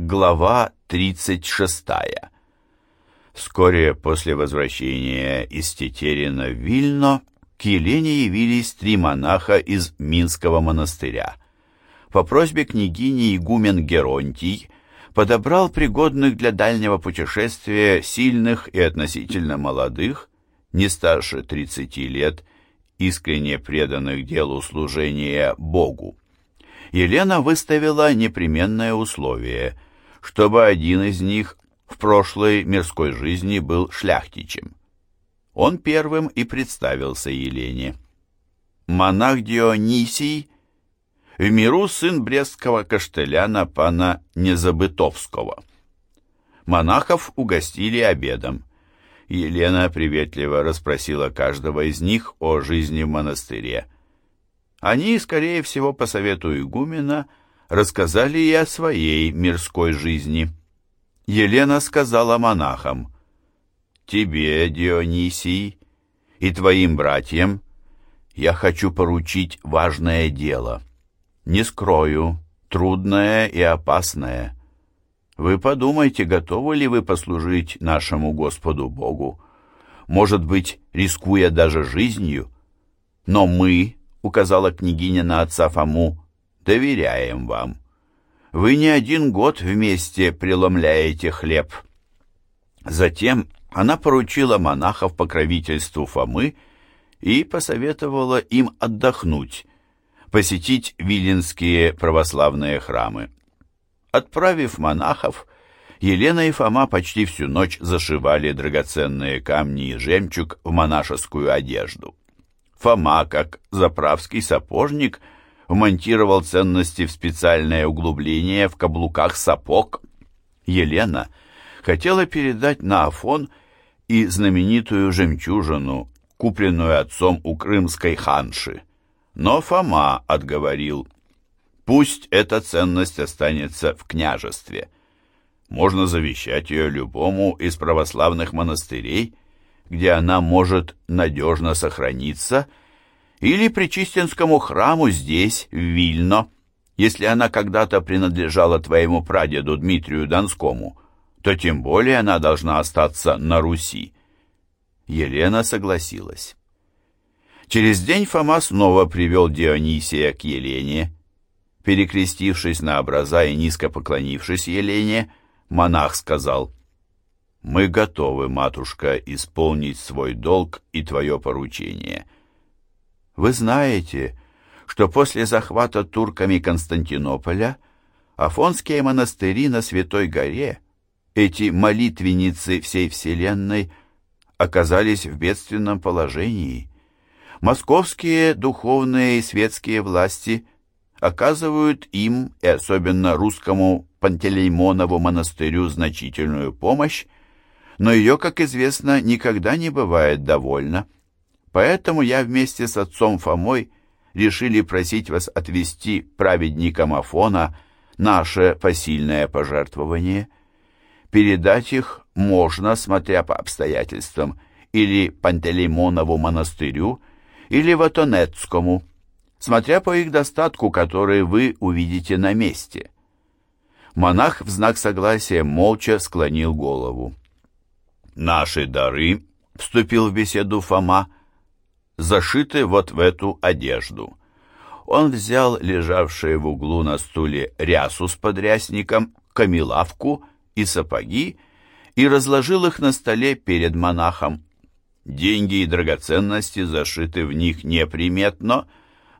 Глава 36. Вскоре после возвращения из Тетерина в Вильно к Елене явились три монаха из Минского монастыря. По просьбе княгини игумен Геронтий подобрал пригодных для дальнего путешествия сильных и относительно молодых, не старше 30 лет, искренне преданных делу служения Богу. Елена выставила непременное условие, чтобы один из них в прошлой мирской жизни был шляхтичем. Он первым и представился Елене. Монах Дионисий, в миру сын брестского каштеляна пана Незабытовского. Монахов угостили обедом. Елена приветливо расспросила каждого из них о жизни в монастыре. Они, скорее всего, по совету игумена, рассказали и о своей мирской жизни. Елена сказала монахам, «Тебе, Дионисий, и твоим братьям я хочу поручить важное дело. Не скрою, трудное и опасное. Вы подумайте, готовы ли вы послужить нашему Господу Богу, может быть, рискуя даже жизнью. Но мы, — указала княгиня на отца Фому, — доверяем вам. Вы не один год вместе преломляете хлеб. Затем она поручила монахов покровительству Фомы и посоветовала им отдохнуть, посетить виленские православные храмы. Отправив монахов, Елена и Фома почти всю ночь зашивали драгоценные камни и жемчуг в монашескую одежду. Фома, как заправский сапожник, вмонтировал ценности в специальное углубление в каблуках сапог. Елена хотела передать на Афон и знаменитую жемчужину, купленную отцом у крымской ханши. Но Фома отговорил, пусть эта ценность останется в княжестве. Можно завещать ее любому из православных монастырей, где она может надежно сохраниться, или Причистинскому храму здесь, в Вильно. Если она когда-то принадлежала твоему прадеду Дмитрию Донскому, то тем более она должна остаться на Руси. Елена согласилась. Через день Фома снова привел Дионисия к Елене. Перекрестившись на образа и низко поклонившись Елене, монах сказал — мы готовы, матушка, исполнить свой долг и твое поручение. Вы знаете, что после захвата турками Константинополя Афонские монастыри на Святой горе, эти молитвенницы всей вселенной, оказались в бедственном положении. Московские духовные и светские власти оказывают им, и особенно русскому Пантелеймонову монастырю, значительную помощь, но ее, как известно, никогда не бывает довольно. Поэтому я вместе с отцом Фомой решили просить вас отвести праведникам Афона наше посильное пожертвование. Передать их можно, смотря по обстоятельствам, или Пантелеймонову монастырю, или Ватонецкому, смотря по их достатку, который вы увидите на месте. Монах в знак согласия молча склонил голову. Наши дары, вступил в беседу Фома, зашиты вот в эту одежду. Он взял лежавшие в углу на стуле рясу с подрясником, камелавку и сапоги и разложил их на столе перед монахом. Деньги и драгоценности зашиты в них неприметно,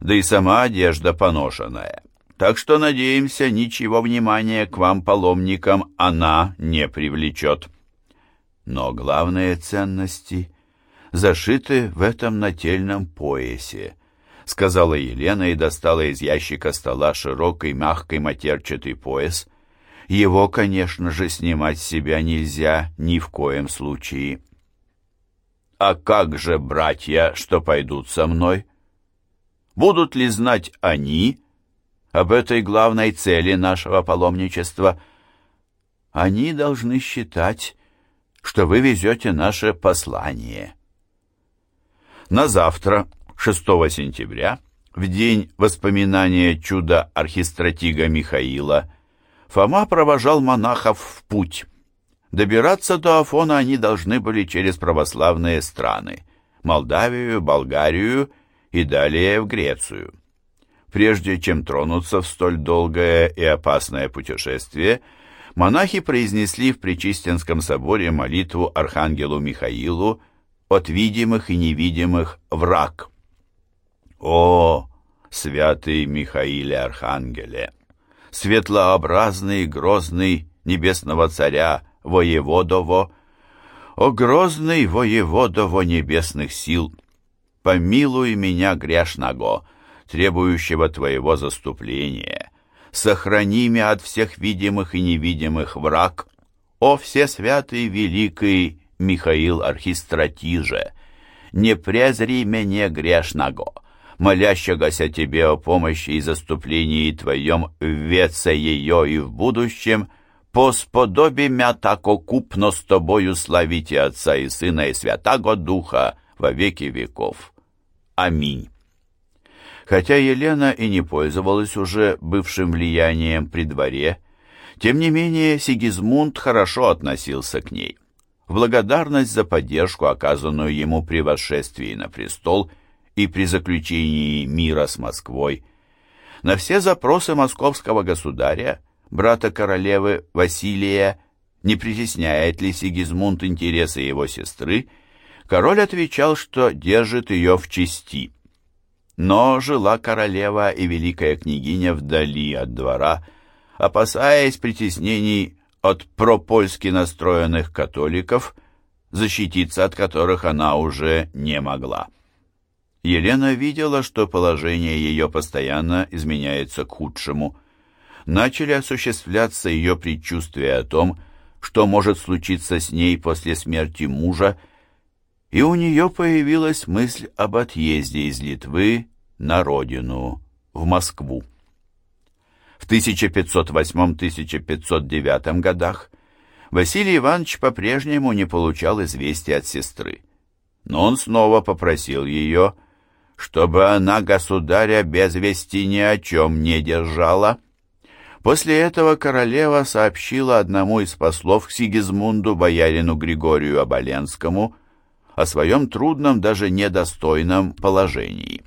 да и сама одежда поношенная. Так что, надеемся, ничего внимания к вам, паломникам, она не привлечет. Но главные ценности зашиты в этом нательном поясе, сказала Елена и достала из ящика стола широкий мягкий матерчатый пояс. Его, конечно же, снимать с себя нельзя ни в коем случае. А как же братья, что пойдут со мной? Будут ли знать они об этой главной цели нашего паломничества? Они должны считать, что вы везете наше послание. На завтра, 6 сентября, в день воспоминания чуда архистратига Михаила, Фома провожал монахов в путь. Добираться до Афона они должны были через православные страны – Молдавию, Болгарию и далее в Грецию. Прежде чем тронуться в столь долгое и опасное путешествие, монахи произнесли в Пречистенском соборе молитву Архангелу Михаилу от видимых и невидимых враг. О, святый Михаиле Архангеле! Светлообразный, грозный небесного царя воеводово, о грозный воеводово небесных сил, помилуй меня грешного, требующего твоего заступления, сохрани меня от всех видимых и невидимых враг, о всесвятый великий Михаил Архистратиже, не презри меня грешного, молящегося тебе о помощи и заступлении твоем в веце ее и в будущем, посподобі мя тако купно с тобою славите Отца и Сына и Святаго Духа во веки веков. Аминь. Хотя Елена и не пользовалась уже бывшим влиянием при дворе, тем не менее Сигизмунд хорошо относился к ней. В благодарность за поддержку, оказанную ему при восшествии на престол и при заключении мира с Москвой, на все запросы московского государя брата королевы Василия, не притесняет ли Сигизмунд интересы его сестры, король отвечал, что держит ее в чести. Но жила королева и великая княгиня вдали от двора, опасаясь притеснений от пропольски настроенных католиков, защититься от которых она уже не могла. Елена видела, что положение ее постоянно изменяется к худшему – начали осуществляться ее предчувствия о том, что может случиться с ней после смерти мужа, и у нее появилась мысль об отъезде из Литвы на родину, в Москву. В 1508-1509 годах Василий Иванович по-прежнему не получал известий от сестры, но он снова попросил ее, чтобы она государя без вести ни о чем не держала, После этого королева сообщила одному из послов Сигизмунду, боярину Григорию Оболенскому, о своем трудном, даже недостойном положении.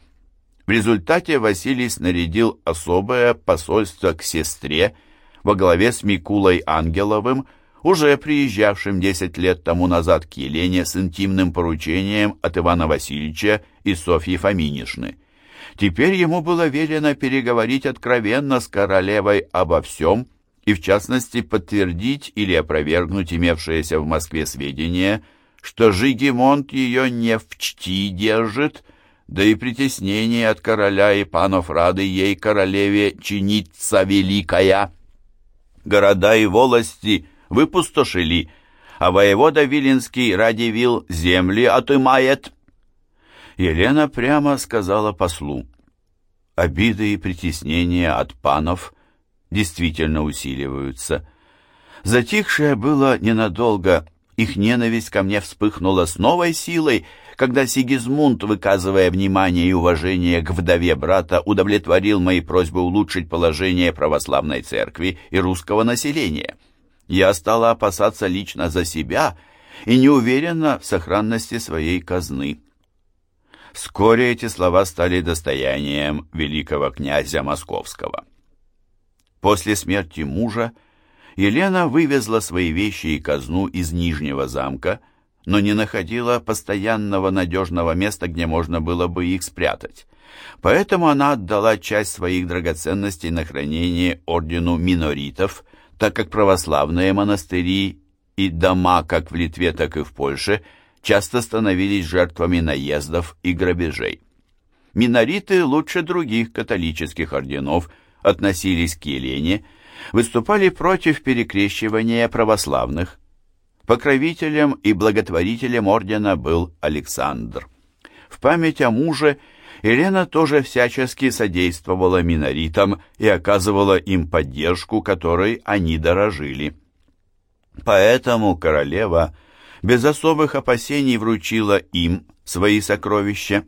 В результате Василий снарядил особое посольство к сестре во главе с Микулой Ангеловым, уже приезжавшим 10 лет тому назад к Елене с интимным поручением от Ивана Васильевича и Софьи Фоминишны. Теперь ему было велено переговорить откровенно с королевой обо всем и, в частности, подтвердить или опровергнуть имевшиеся в Москве сведения, что Жигемонт ее не в чти держит, да и притеснение от короля и панов рады ей королеве чиниться великая. Города и волости выпустошили, а воевода Виленский ради вил земли отымает. Елена прямо сказала послу. Обиды и притеснения от панов действительно усиливаются. Затихшее было ненадолго, их ненависть ко мне вспыхнула с новой силой, когда Сигизмунд, выказывая внимание и уважение к вдове брата, удовлетворил мои просьбы улучшить положение православной церкви и русского населения. Я стала опасаться лично за себя и не уверена в сохранности своей казны. Вскоре эти слова стали достоянием великого князя Московского. После смерти мужа Елена вывезла свои вещи и казну из Нижнего замка, но не находила постоянного надежного места, где можно было бы их спрятать. Поэтому она отдала часть своих драгоценностей на хранение ордену миноритов, так как православные монастыри и дома как в Литве, так и в Польше – часто становились жертвами наездов и грабежей. Минориты лучше других католических орденов относились к Елене, выступали против перекрещивания православных. Покровителем и благотворителем ордена был Александр. В память о муже Елена тоже всячески содействовала миноритам и оказывала им поддержку, которой они дорожили. Поэтому королева – без особых опасений вручила им свои сокровища.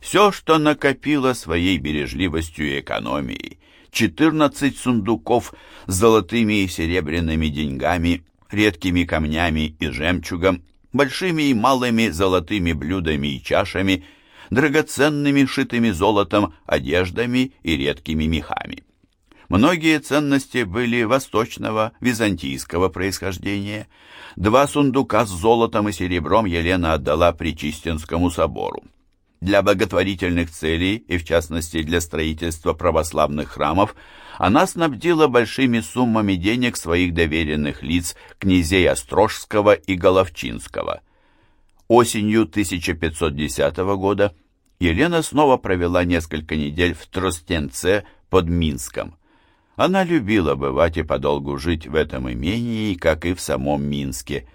Все, что накопила своей бережливостью и экономией, 14 сундуков с золотыми и серебряными деньгами, редкими камнями и жемчугом, большими и малыми золотыми блюдами и чашами, драгоценными, шитыми золотом, одеждами и редкими мехами. Многие ценности были восточного, византийского происхождения. Два сундука с золотом и серебром Елена отдала Причистинскому собору. Для благотворительных целей, и в частности для строительства православных храмов, она снабдила большими суммами денег своих доверенных лиц князей Острожского и Головчинского. Осенью 1510 года Елена снова провела несколько недель в Тростенце под Минском. Она любила бывать и подолгу жить в этом имении, как и в самом Минске.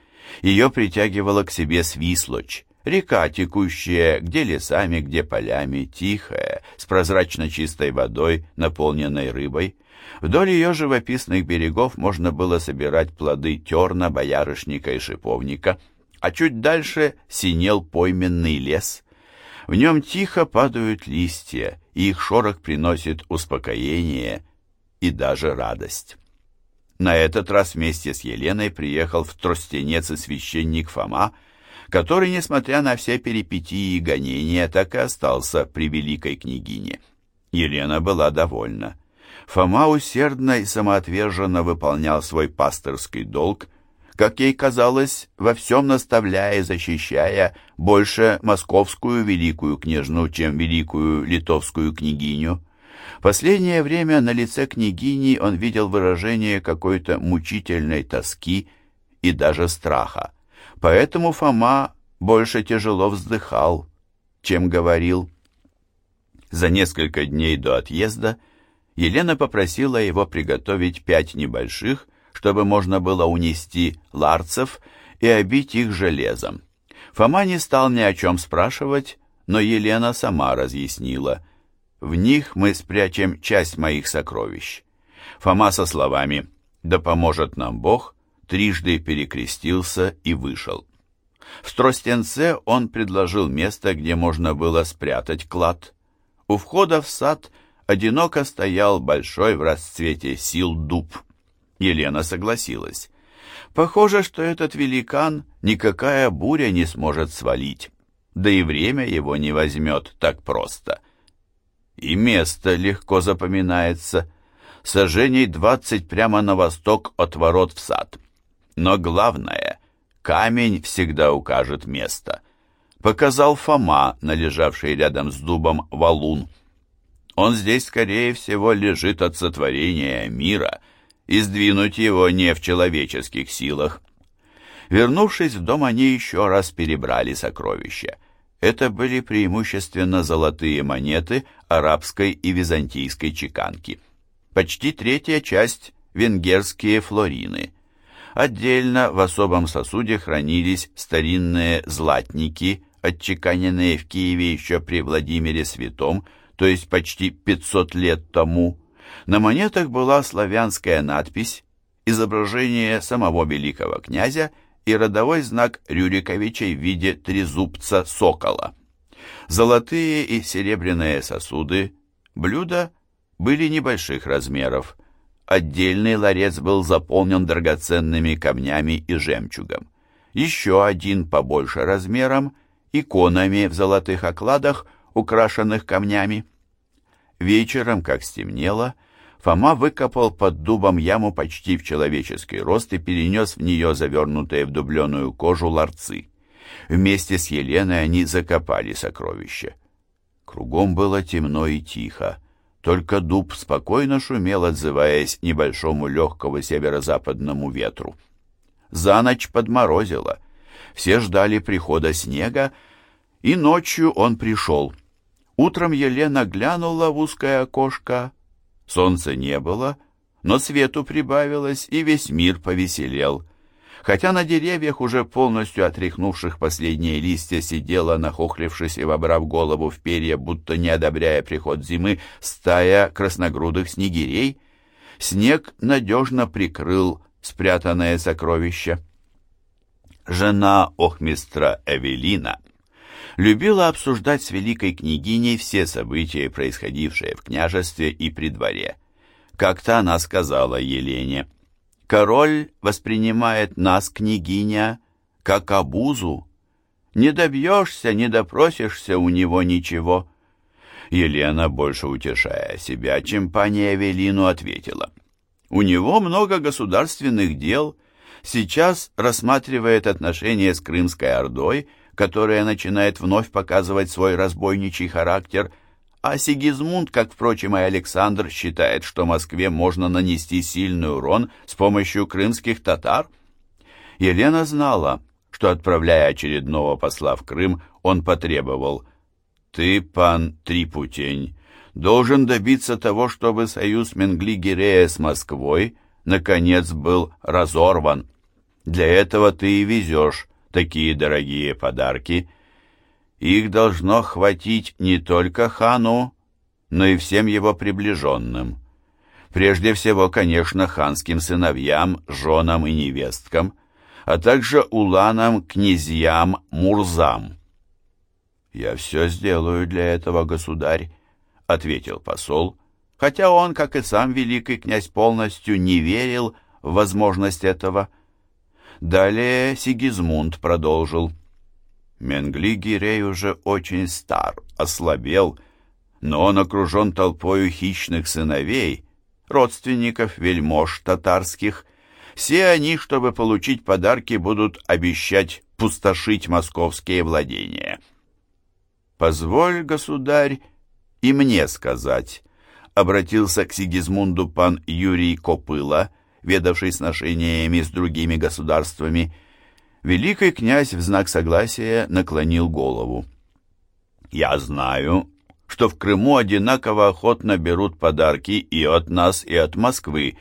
Ее притягивала к себе Свислочь, река, текущая где лесами, где полями, тихая, с прозрачно чистой водой, наполненной рыбой. Вдоль ее живописных берегов можно было собирать плоды терна, боярышника и шиповника, а чуть дальше синел пойменный лес. В нем тихо падают листья, и их шорох приносит успокоение и даже радость. На этот раз вместе с Еленой приехал в Тростенец и священник Фома, который, несмотря на все перипетии и гонения, так и остался при великой княгине. Елена была довольна. Фома усердно и самоотверженно выполнял свой пастырский долг, как ей казалось, во всем наставляя и защищая больше московскую великую княжну, чем великую литовскую княгиню. Последнее время на лице княгини он видел выражение какой-то мучительной тоски и даже страха. Поэтому Фома больше тяжело вздыхал, чем говорил. За несколько дней до отъезда Елена попросила его приготовить пять небольших, чтобы можно было унести ларцев и обить их железом. Фома не стал ни о чем спрашивать, но Елена сама разъяснила. «В них мы спрячем часть моих сокровищ». Фома со словами «Да поможет нам Бог» трижды перекрестился и вышел. В Стростенце он предложил место, где можно было спрятать клад. У входа в сад одиноко стоял большой в расцвете сил дуб. Елена согласилась. Похоже, что этот великан никакая буря не сможет свалить, да и время его не возьмет так просто. И место легко запоминается. Сожжений двадцать прямо на восток от ворот в сад. Но главное, камень всегда укажет место. Показал Фома, належавший рядом с дубом валун. Он здесь, скорее всего, лежит от сотворения мира, и сдвинуть его не в человеческих силах. Вернувшись в дом, они еще раз перебрали сокровища. Это были преимущественно золотые монеты арабской и византийской чеканки. Почти третья часть – венгерские флорины. Отдельно в особом сосуде хранились старинные златники, отчеканенные в Киеве еще при Владимире Святом, то есть почти 500 лет тому. На монетах была славянская надпись, изображение самого великого князя и родовой знак Рюриковичей в виде трезубца сокола. Золотые и серебряные сосуды, блюда были небольших размеров, Отдельный ларец был заполнен драгоценными камнями и жемчугом. Еще один побольше размером, иконами в золотых окладах, украшенных камнями. Вечером, как стемнело, Фома выкопал под дубом яму почти в человеческий рост и перенес в нее завернутые в дубленую кожу ларцы. Вместе с Еленой они закопали сокровища. Кругом было темно и тихо. Только дуб спокойно шумел, отзываясь небольшому легкого северо-западному ветру. За ночь подморозило. Все ждали прихода снега, и ночью он пришел. Утром Елена глянула в узкое окошко. Солнца не было, но свету прибавилось, и весь мир повеселел — Хотя на деревьях, уже полностью отряхнувших последние листья, сидела, нахохлившись и вобрав голову в перья, будто не одобряя приход зимы, стая красногрудых снегирей, снег надежно прикрыл спрятанное сокровище. Жена охмистра Эвелина любила обсуждать с великой княгиней все события, происходившие в княжестве и при дворе. Как-то она сказала Елене, «Король воспринимает нас, княгиня, как обузу. Не добьешься, не допросишься у него ничего». Елена, больше утешая себя, чем пани Эвелину, ответила, «У него много государственных дел, сейчас рассматривает отношения с Крымской Ордой, которая начинает вновь показывать свой разбойничий характер, а Сигизмунд, как, впрочем, и Александр, считает, что Москве можно нанести сильный урон с помощью крымских татар. Елена знала, что, отправляя очередного посла в Крым, он потребовал «Ты, пан Трипутень, должен добиться того, чтобы союз Менгли-Гирея с Москвой наконец был разорван». Для этого ты и везешь такие дорогие подарки. Их должно хватить не только хану, но и всем его приближенным. Прежде всего, конечно, ханским сыновьям, женам и невесткам, а также уланам, князьям, мурзам. «Я все сделаю для этого, государь», — ответил посол, хотя он, как и сам великий князь, полностью не верил в возможность этого. Далее Сигизмунд продолжил. Менгли Гирей уже очень стар, ослабел, но он окружен толпою хищных сыновей, родственников вельмож татарских. Все они, чтобы получить подарки, будут обещать пустошить московские владения. «Позволь, государь, и мне сказать», — обратился к Сигизмунду пан Юрий Копыла — ведавший сношениями с другими государствами, великий князь в знак согласия наклонил голову. «Я знаю, что в Крыму одинаково охотно берут подарки и от нас, и от Москвы,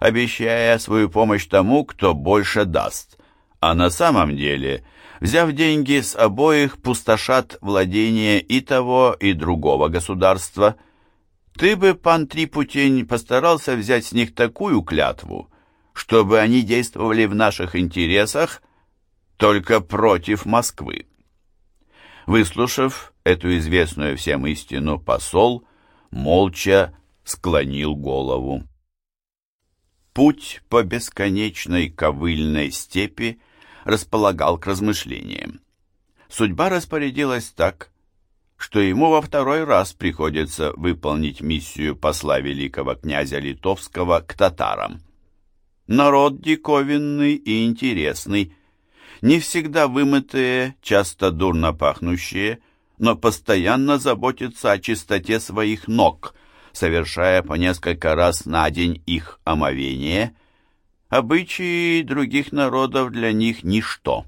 обещая свою помощь тому, кто больше даст. А на самом деле, взяв деньги с обоих, пустошат владение и того, и другого государства – ты бы, пан Трипутень, постарался взять с них такую клятву, чтобы они действовали в наших интересах только против Москвы. Выслушав эту известную всем истину, посол молча склонил голову. Путь по бесконечной ковыльной степи располагал к размышлениям. Судьба распорядилась так, что ему во второй раз приходится выполнить миссию посла великого князя Литовского к татарам. Народ диковинный и интересный, не всегда вымытые, часто дурно пахнущие, но постоянно заботятся о чистоте своих ног, совершая по несколько раз на день их омовение. Обычаи других народов для них ничто,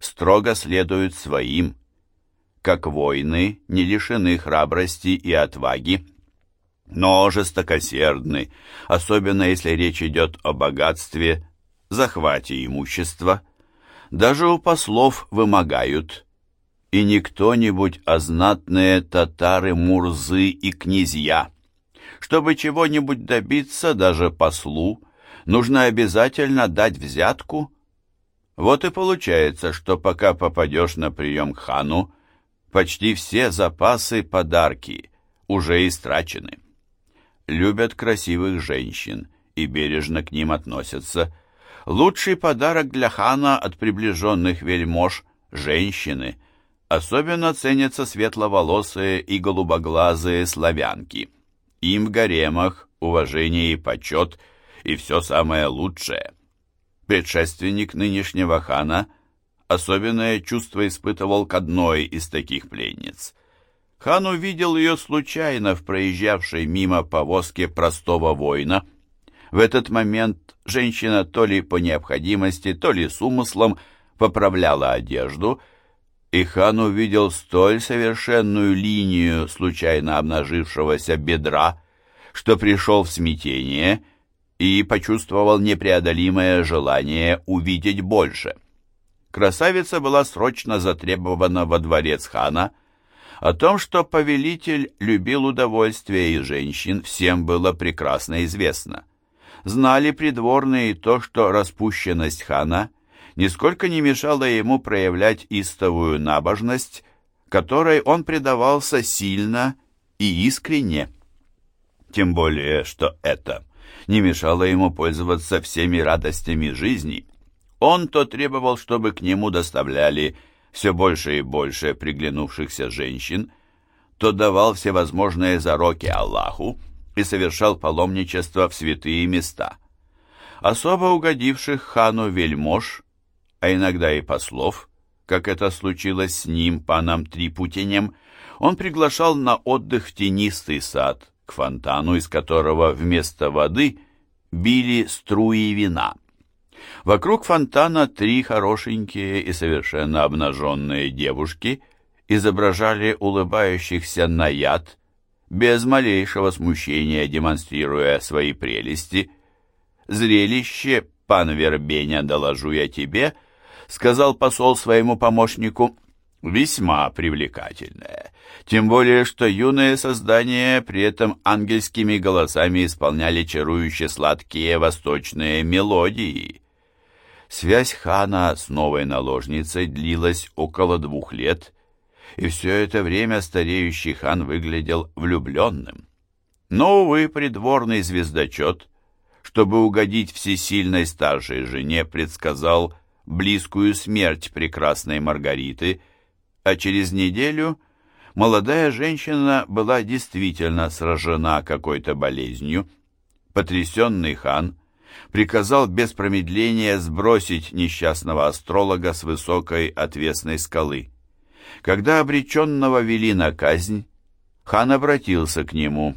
строго следуют своим, как воины, не лишены храбрости и отваги, но жестокосердны, особенно если речь идет о богатстве, захвате имущества. Даже у послов вымогают, и не кто-нибудь, а знатные татары, мурзы и князья. Чтобы чего-нибудь добиться, даже послу, нужно обязательно дать взятку. Вот и получается, что пока попадешь на прием к хану, Почти все запасы подарки уже истрачены. Любят красивых женщин и бережно к ним относятся. Лучший подарок для хана от приближенных вельмож – женщины. Особенно ценятся светловолосые и голубоглазые славянки. Им в гаремах уважение и почет, и все самое лучшее. Предшественник нынешнего хана – особенное чувство испытывал к одной из таких пленниц. Хан увидел ее случайно в проезжавшей мимо повозке простого воина. В этот момент женщина то ли по необходимости, то ли с умыслом поправляла одежду, и хан увидел столь совершенную линию случайно обнажившегося бедра, что пришел в смятение и почувствовал непреодолимое желание увидеть больше красавица была срочно затребована во дворец хана. О том, что повелитель любил удовольствие и женщин, всем было прекрасно известно. Знали придворные то, что распущенность хана нисколько не мешала ему проявлять истовую набожность, которой он предавался сильно и искренне. Тем более, что это не мешало ему пользоваться всеми радостями жизни. Он то требовал, чтобы к нему доставляли все больше и больше приглянувшихся женщин, то давал всевозможные зароки Аллаху и совершал паломничество в святые места. Особо угодивших хану вельмож, а иногда и послов, как это случилось с ним, паном Трипутинем, он приглашал на отдых в тенистый сад, к фонтану, из которого вместо воды били струи вина. Вокруг фонтана три хорошенькие и совершенно обнаженные девушки изображали улыбающихся на яд, без малейшего смущения демонстрируя свои прелести. «Зрелище, пан Вербеня, доложу я тебе», — сказал посол своему помощнику, — «весьма привлекательное, тем более, что юные создания при этом ангельскими голосами исполняли чарующе сладкие восточные мелодии». Связь хана с новой наложницей длилась около двух лет, и все это время стареющий хан выглядел влюбленным. Но, увы, придворный звездочет, чтобы угодить всесильной старшей жене, предсказал близкую смерть прекрасной Маргариты, а через неделю молодая женщина была действительно сражена какой-то болезнью. Потрясенный хан приказал без промедления сбросить несчастного астролога с высокой отвесной скалы. Когда обреченного вели на казнь, хан обратился к нему.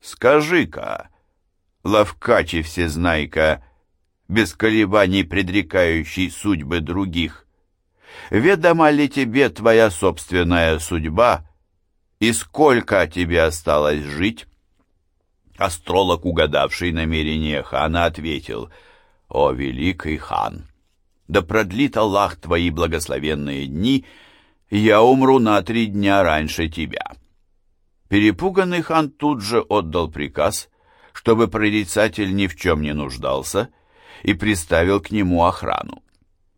«Скажи-ка, ловкачи всезнайка, без колебаний предрекающий судьбы других, ведома ли тебе твоя собственная судьба и сколько тебе осталось жить?» Астролог, угадавший намерение хана, ответил, «О, великий хан! Да продлит Аллах твои благословенные дни, я умру на три дня раньше тебя». Перепуганный хан тут же отдал приказ, чтобы прорицатель ни в чем не нуждался, и приставил к нему охрану.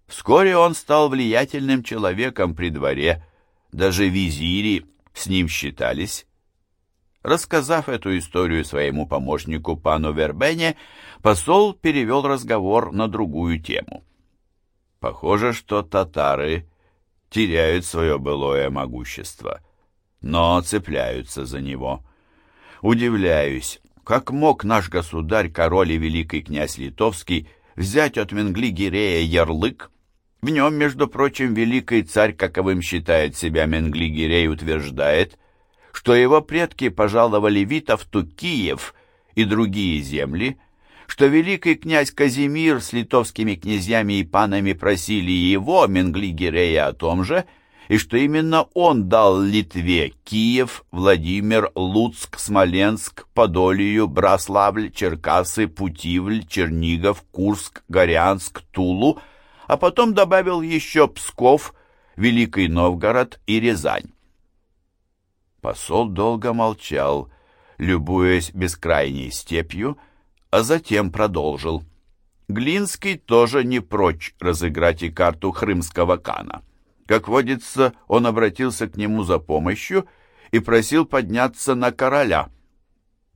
Вскоре он стал влиятельным человеком при дворе, даже визири с ним считались, Рассказав эту историю своему помощнику пану Вербене, посол перевел разговор на другую тему. Похоже, что татары теряют свое былое могущество, но цепляются за него. Удивляюсь, как мог наш государь, король и великий князь Литовский взять от Менгли-Гирея ярлык? В нем, между прочим, великий царь, каковым считает себя Менгли-Гирей, утверждает – что его предки пожаловали Витовту Киев и другие земли, что великий князь Казимир с литовскими князьями и панами просили его, Менгли-Гирея, о том же, и что именно он дал Литве Киев, Владимир, Луцк, Смоленск, Подолию, Браславль, Черкасы, Путивль, Чернигов, Курск, Горянск, Тулу, а потом добавил еще Псков, Великий Новгород и Рязань. Посол долго молчал, любуясь бескрайней степью, а затем продолжил. Глинский тоже не прочь разыграть и карту хрымского кана. Как водится, он обратился к нему за помощью и просил подняться на короля.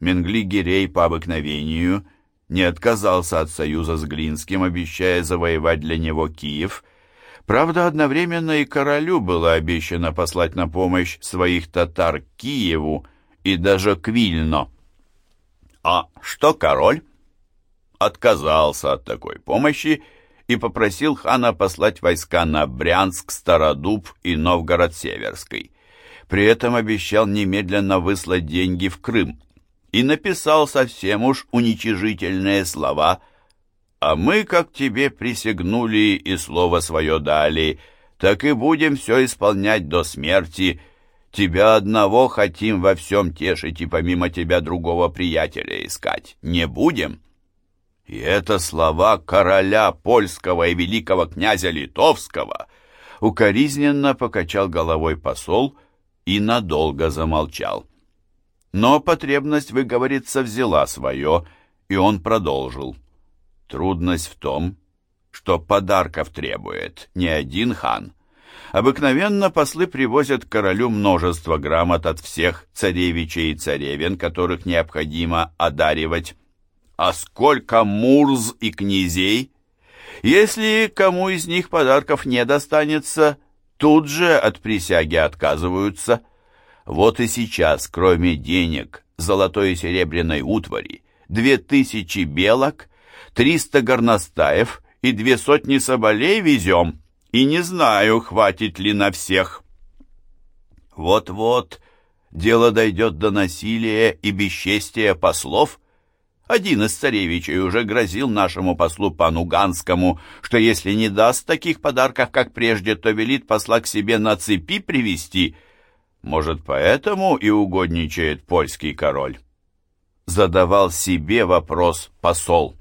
Менгли-Гирей по обыкновению не отказался от союза с Глинским, обещая завоевать для него Киев – Правда, одновременно и королю было обещано послать на помощь своих татар Киеву и даже к Вильно. А что король? Отказался от такой помощи и попросил хана послать войска на Брянск, Стародуб и Новгород-Северский. При этом обещал немедленно выслать деньги в Крым и написал совсем уж уничижительные слова – а мы, как тебе присягнули и слово свое дали, так и будем все исполнять до смерти. Тебя одного хотим во всем тешить и помимо тебя другого приятеля искать. Не будем?» И это слова короля польского и великого князя литовского. Укоризненно покачал головой посол и надолго замолчал. Но потребность выговориться взяла свое, и он продолжил. Трудность в том, что подарков требует не один хан. Обыкновенно послы привозят королю множество грамот от всех царевичей и царевен, которых необходимо одаривать. А сколько мурз и князей? Если кому из них подарков не достанется, тут же от присяги отказываются. Вот и сейчас, кроме денег, золотой и серебряной утвари, две тысячи белок, триста горностаев и две сотни соболей везем, и не знаю, хватит ли на всех. Вот-вот дело дойдет до насилия и бесчестия послов. Один из царевичей уже грозил нашему послу пану Ганскому, что если не даст таких подарков, как прежде, то велит посла к себе на цепи привести. Может, поэтому и угодничает польский король? Задавал себе вопрос посол.